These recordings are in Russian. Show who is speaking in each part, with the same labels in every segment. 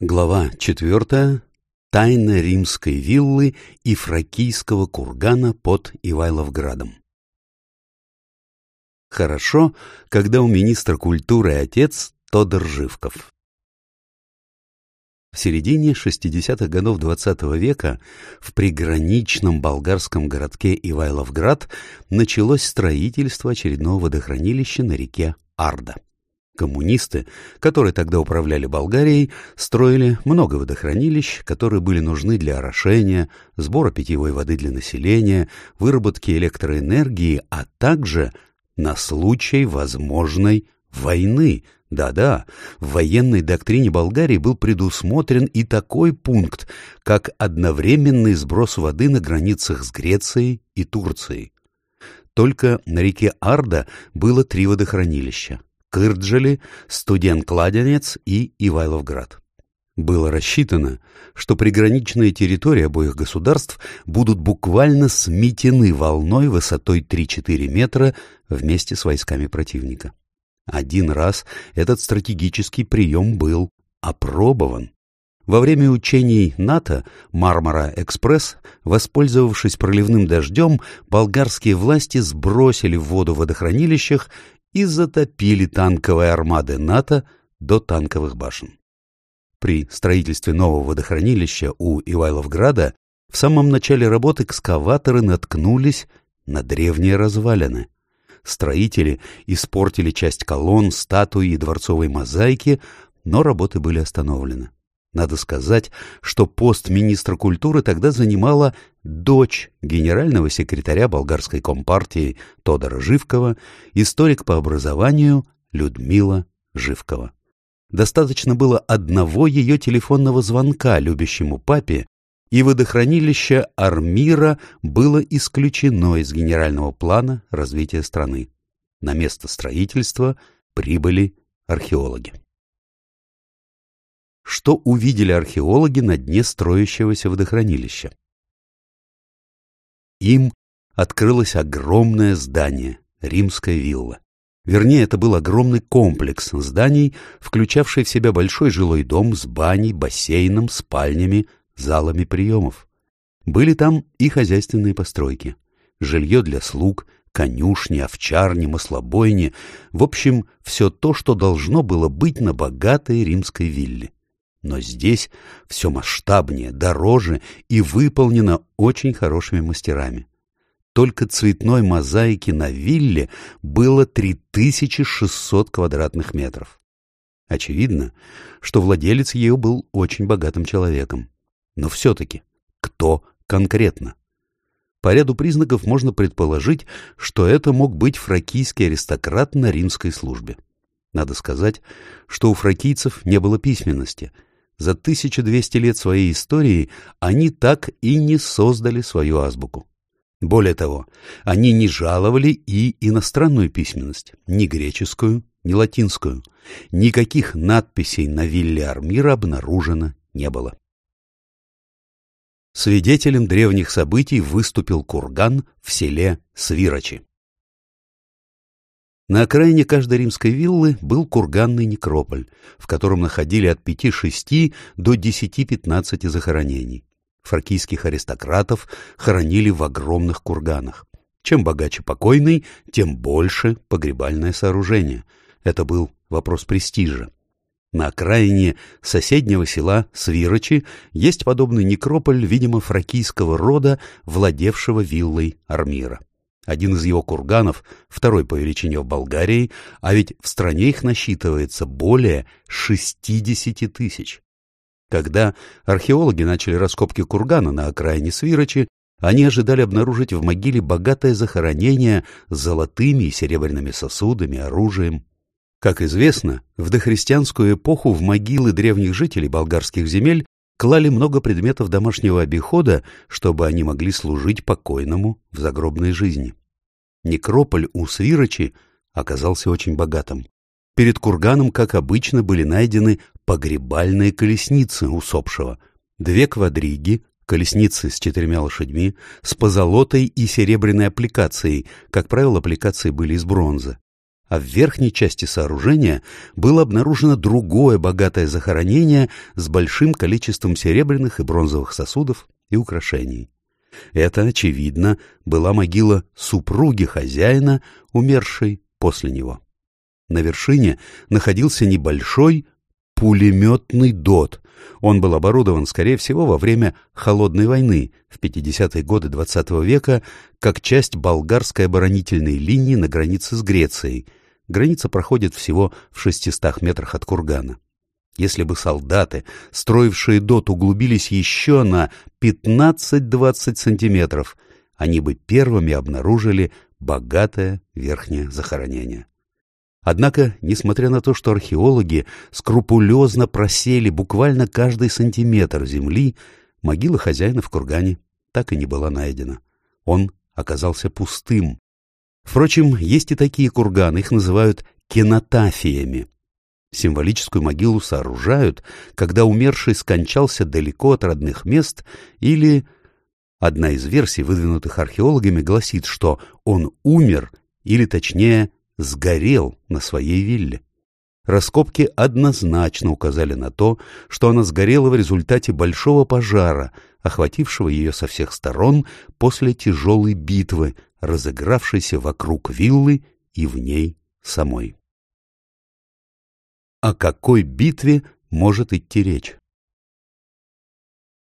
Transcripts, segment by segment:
Speaker 1: Глава четвертая. Тайна римской виллы и фракийского кургана под Ивайловградом. Хорошо, когда у министра культуры отец Тодор Живков. В середине 60-х годов XX -го века в приграничном болгарском городке Ивайловград началось строительство очередного водохранилища на реке Арда. Коммунисты, которые тогда управляли Болгарией, строили много водохранилищ, которые были нужны для орошения, сбора питьевой воды для населения, выработки электроэнергии, а также на случай возможной войны. Да-да, в военной доктрине Болгарии был предусмотрен и такой пункт, как одновременный сброс воды на границах с Грецией и Турцией. Только на реке Арда было три водохранилища Кырджали, Студент-Кладенец и Ивайловград. Было рассчитано, что приграничные территории обоих государств будут буквально сметены волной высотой 3-4 метра вместе с войсками противника. Один раз этот стратегический прием был опробован. Во время учений НАТО «Мармара-экспресс», воспользовавшись проливным дождем, болгарские власти сбросили в воду в водохранилищах и затопили танковые армады НАТО до танковых башен. При строительстве нового водохранилища у Ивайловграда в самом начале работы экскаваторы наткнулись на древние развалины. Строители испортили часть колонн, статуи и дворцовой мозаики, но работы были остановлены. Надо сказать, что пост министра культуры тогда занимала дочь генерального секретаря болгарской компартии Тодора Живкова, историк по образованию Людмила Живкова. Достаточно было одного ее телефонного звонка любящему папе, и водохранилище Армира было исключено из генерального плана развития страны. На место строительства прибыли археологи что увидели археологи на дне строящегося водохранилища. Им открылось огромное здание, римская вилла. Вернее, это был огромный комплекс зданий, включавший в себя большой жилой дом с баней, бассейном, спальнями, залами приемов. Были там и хозяйственные постройки, жилье для слуг, конюшни, овчарни, маслобойни, в общем, все то, что должно было быть на богатой римской вилле. Но здесь все масштабнее, дороже и выполнено очень хорошими мастерами. Только цветной мозаики на вилле было 3600 квадратных метров. Очевидно, что владелец ее был очень богатым человеком. Но все-таки, кто конкретно? По ряду признаков можно предположить, что это мог быть фракийский аристократ на римской службе. Надо сказать, что у фракийцев не было письменности — за 1200 лет своей истории они так и не создали свою азбуку. Более того, они не жаловали и иностранную письменность, ни греческую, ни латинскую. Никаких надписей на вилле Армира обнаружено не было. Свидетелем древних событий выступил курган в селе Свирочи. На окраине каждой римской виллы был курганный некрополь, в котором находили от пяти-шести до десяти-пятнадцати захоронений. Фракийских аристократов хоронили в огромных курганах. Чем богаче покойный, тем больше погребальное сооружение. Это был вопрос престижа. На окраине соседнего села Свирочи есть подобный некрополь, видимо, фракийского рода, владевшего виллой Армира. Один из его курганов, второй по величине в Болгарии, а ведь в стране их насчитывается более 60 тысяч. Когда археологи начали раскопки кургана на окраине Свирочи, они ожидали обнаружить в могиле богатое захоронение с золотыми и серебряными сосудами, оружием. Как известно, в дохристианскую эпоху в могилы древних жителей болгарских земель клали много предметов домашнего обихода, чтобы они могли служить покойному в загробной жизни. Некрополь у Свирочи оказался очень богатым. Перед курганом, как обычно, были найдены погребальные колесницы усопшего, две квадриги, колесницы с четырьмя лошадьми, с позолотой и серебряной аппликацией, как правило, аппликации были из бронзы, а в верхней части сооружения было обнаружено другое богатое захоронение с большим количеством серебряных и бронзовых сосудов и украшений. Это, очевидно, была могила супруги хозяина, умершей после него. На вершине находился небольшой пулеметный дот. Он был оборудован, скорее всего, во время Холодной войны в 50-е годы XX -го века как часть болгарской оборонительной линии на границе с Грецией. Граница проходит всего в 600 метрах от кургана. Если бы солдаты, строившие дот, углубились еще на 15-20 сантиметров, они бы первыми обнаружили богатое верхнее захоронение. Однако, несмотря на то, что археологи скрупулезно просели буквально каждый сантиметр земли, могила хозяина в кургане так и не была найдена. Он оказался пустым. Впрочем, есть и такие курганы, их называют кенотафиями. Символическую могилу сооружают, когда умерший скончался далеко от родных мест или... Одна из версий, выдвинутых археологами, гласит, что он умер, или точнее сгорел на своей вилле. Раскопки однозначно указали на то, что она сгорела в результате большого пожара, охватившего ее со всех сторон после тяжелой битвы, разыгравшейся вокруг виллы и в ней самой. О какой битве может идти речь?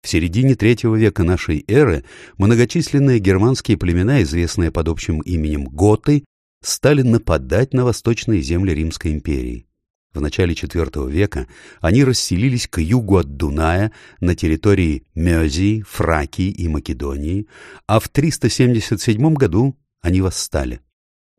Speaker 1: В середине третьего века нашей эры многочисленные германские племена, известные под общим именем готы, стали нападать на восточные земли Римской империи. В начале IV века они расселились к югу от Дуная на территории Мезии, Фракии и Македонии, а в 377 году они восстали.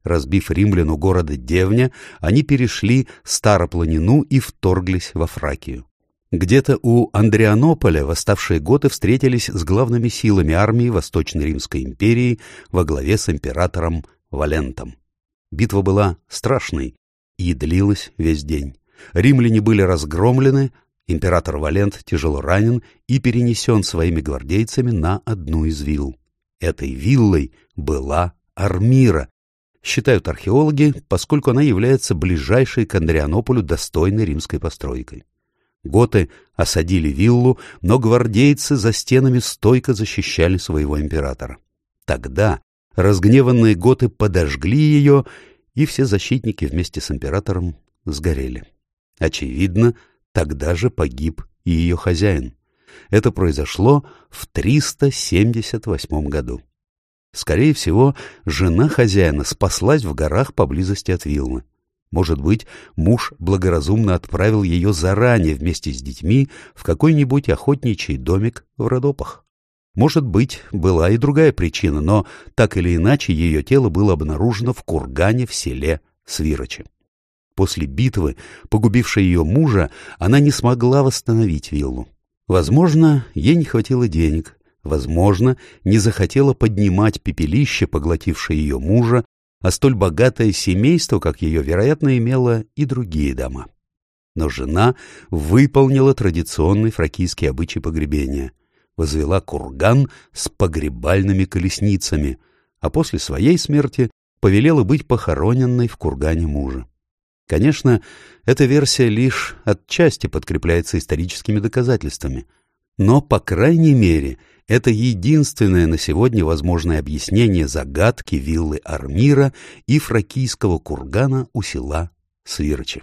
Speaker 1: Разбив римлян у города Девня, они перешли Старопланину и вторглись во Фракию. Где-то у Андрианополя восставшие готы встретились с главными силами армии Восточной Римской империи во главе с императором Валентом. Битва была страшной и длилась весь день. Римляне были разгромлены, император Валент тяжело ранен и перенесен своими гвардейцами на одну из вилл. Этой виллой была Армира, считают археологи, поскольку она является ближайшей к Андрианополю достойной римской постройкой. Готы осадили виллу, но гвардейцы за стенами стойко защищали своего императора. Тогда Разгневанные готы подожгли ее, и все защитники вместе с императором сгорели. Очевидно, тогда же погиб и ее хозяин. Это произошло в 378 году. Скорее всего, жена хозяина спаслась в горах поблизости от Вилны. Может быть, муж благоразумно отправил ее заранее вместе с детьми в какой-нибудь охотничий домик в Родопах. Может быть, была и другая причина, но так или иначе ее тело было обнаружено в кургане в селе Свирочи. После битвы, погубившей ее мужа, она не смогла восстановить виллу. Возможно, ей не хватило денег, возможно, не захотела поднимать пепелище, поглотившее ее мужа, а столь богатое семейство, как ее, вероятно, имело и другие дома. Но жена выполнила традиционный фракийский обычай погребения — возвела курган с погребальными колесницами, а после своей смерти повелела быть похороненной в кургане мужа. Конечно, эта версия лишь отчасти подкрепляется историческими доказательствами, но, по крайней мере, это единственное на сегодня возможное объяснение загадки виллы Армира и фракийского кургана у села Свирчи.